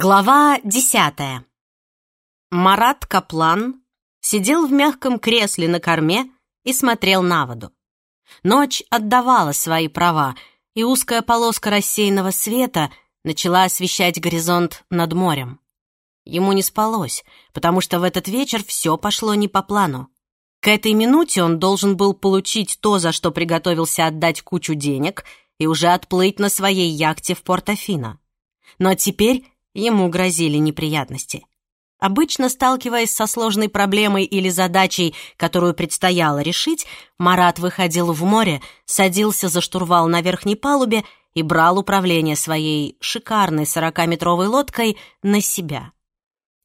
Глава десятая. Марат Каплан сидел в мягком кресле на корме и смотрел на воду. Ночь отдавала свои права, и узкая полоска рассеянного света начала освещать горизонт над морем. Ему не спалось, потому что в этот вечер все пошло не по плану. К этой минуте он должен был получить то, за что приготовился отдать кучу денег, и уже отплыть на своей яхте в Порт-Афино. Но теперь ему грозили неприятности. Обычно, сталкиваясь со сложной проблемой или задачей, которую предстояло решить, Марат выходил в море, садился за штурвал на верхней палубе и брал управление своей шикарной сорокаметровой лодкой на себя.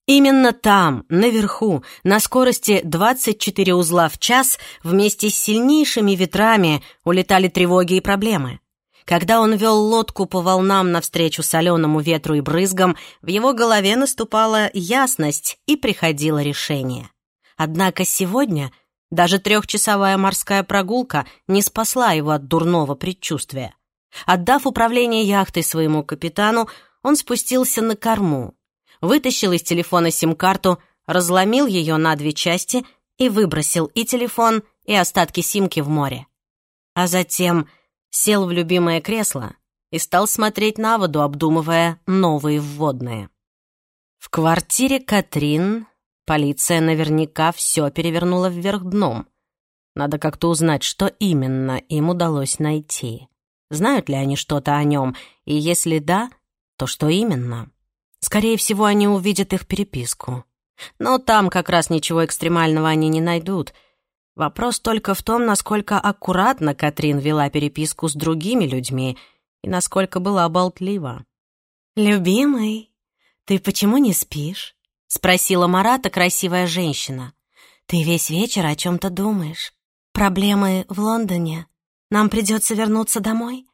Именно там, наверху, на скорости 24 узла в час, вместе с сильнейшими ветрами улетали тревоги и проблемы. Когда он вел лодку по волнам навстречу соленому ветру и брызгам, в его голове наступала ясность и приходило решение. Однако сегодня даже трехчасовая морская прогулка не спасла его от дурного предчувствия. Отдав управление яхтой своему капитану, он спустился на корму, вытащил из телефона сим-карту, разломил ее на две части и выбросил и телефон, и остатки симки в море. А затем сел в любимое кресло и стал смотреть на воду, обдумывая новые вводные. В квартире Катрин полиция наверняка все перевернула вверх дном. Надо как-то узнать, что именно им удалось найти. Знают ли они что-то о нем, и если да, то что именно? Скорее всего, они увидят их переписку. Но там как раз ничего экстремального они не найдут — Вопрос только в том, насколько аккуратно Катрин вела переписку с другими людьми и насколько была болтлива. «Любимый, ты почему не спишь?» — спросила Марата красивая женщина. «Ты весь вечер о чем-то думаешь. Проблемы в Лондоне. Нам придется вернуться домой?»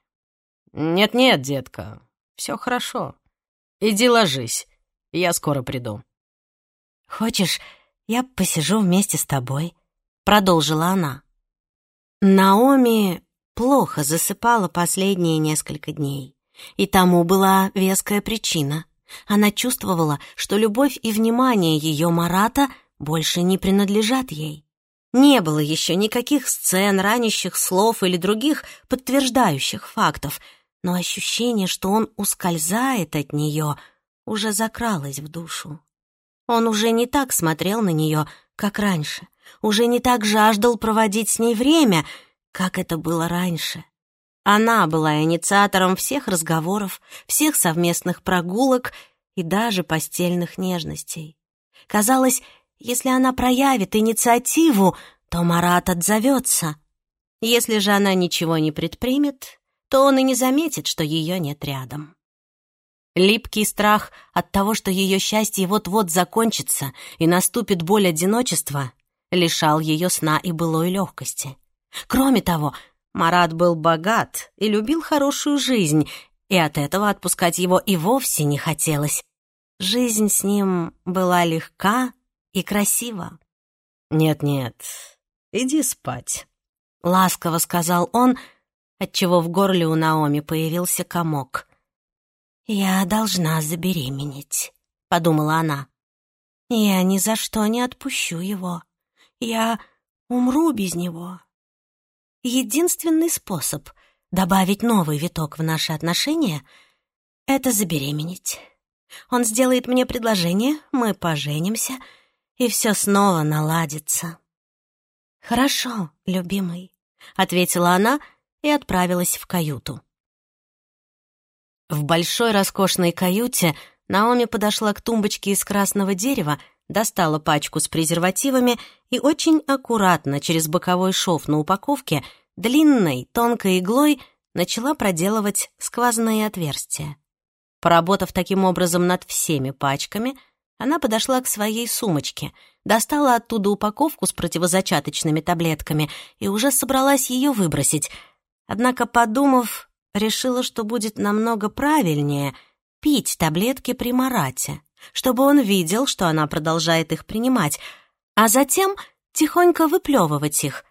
«Нет-нет, детка, все хорошо. Иди ложись, я скоро приду». «Хочешь, я посижу вместе с тобой?» Продолжила она. Наоми плохо засыпала последние несколько дней, и тому была веская причина. Она чувствовала, что любовь и внимание ее Марата больше не принадлежат ей. Не было еще никаких сцен, ранящих слов или других подтверждающих фактов, но ощущение, что он ускользает от нее, уже закралось в душу. Он уже не так смотрел на нее, как раньше — уже не так жаждал проводить с ней время, как это было раньше. Она была инициатором всех разговоров, всех совместных прогулок и даже постельных нежностей. Казалось, если она проявит инициативу, то Марат отзовется. Если же она ничего не предпримет, то он и не заметит, что ее нет рядом. Липкий страх от того, что ее счастье вот-вот закончится и наступит боль одиночества, лишал ее сна и былой легкости. Кроме того, Марат был богат и любил хорошую жизнь, и от этого отпускать его и вовсе не хотелось. Жизнь с ним была легка и красива. «Нет-нет, иди спать», — ласково сказал он, отчего в горле у Наоми появился комок. «Я должна забеременеть», — подумала она. «Я ни за что не отпущу его». Я умру без него. Единственный способ добавить новый виток в наши отношения — это забеременеть. Он сделает мне предложение, мы поженимся, и все снова наладится. «Хорошо, любимый», — ответила она и отправилась в каюту. В большой роскошной каюте Наоми подошла к тумбочке из красного дерева достала пачку с презервативами и очень аккуратно через боковой шов на упаковке длинной тонкой иглой начала проделывать сквозные отверстия. Поработав таким образом над всеми пачками, она подошла к своей сумочке, достала оттуда упаковку с противозачаточными таблетками и уже собралась ее выбросить. Однако, подумав, решила, что будет намного правильнее пить таблетки при Марате чтобы он видел, что она продолжает их принимать, а затем тихонько выплевывать их.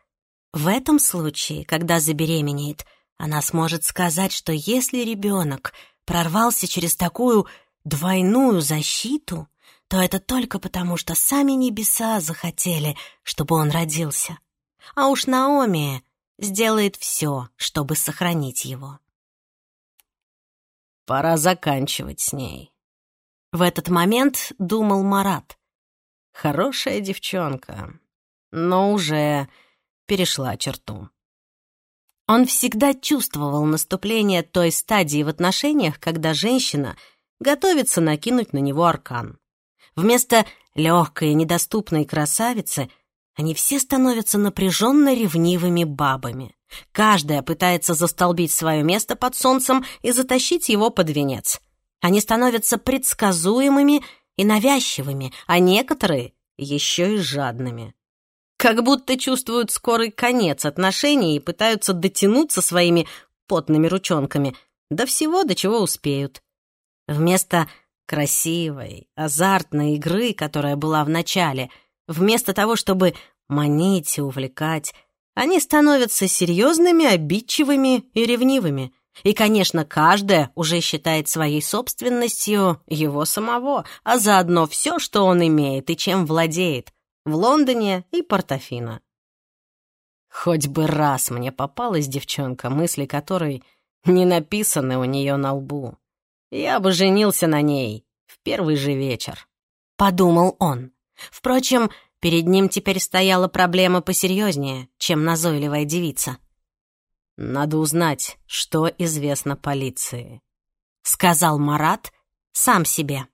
В этом случае, когда забеременеет, она сможет сказать, что если ребенок прорвался через такую двойную защиту, то это только потому, что сами небеса захотели, чтобы он родился. А уж Наоми сделает все, чтобы сохранить его. Пора заканчивать с ней. В этот момент думал Марат. Хорошая девчонка, но уже перешла черту. Он всегда чувствовал наступление той стадии в отношениях, когда женщина готовится накинуть на него аркан. Вместо легкой и недоступной красавицы они все становятся напряженно ревнивыми бабами. Каждая пытается застолбить свое место под солнцем и затащить его под венец. Они становятся предсказуемыми и навязчивыми, а некоторые еще и жадными. Как будто чувствуют скорый конец отношений и пытаются дотянуться своими потными ручонками до всего, до чего успеют. Вместо красивой, азартной игры, которая была в начале, вместо того, чтобы манить и увлекать, они становятся серьезными, обидчивыми и ревнивыми. И, конечно, каждая уже считает своей собственностью его самого, а заодно все, что он имеет и чем владеет, в Лондоне и Портофино. Хоть бы раз мне попалась девчонка, мысли которой не написаны у нее на лбу. Я бы женился на ней в первый же вечер. Подумал он. Впрочем, Перед ним теперь стояла проблема посерьезнее, чем назойливая девица. «Надо узнать, что известно полиции», — сказал Марат сам себе.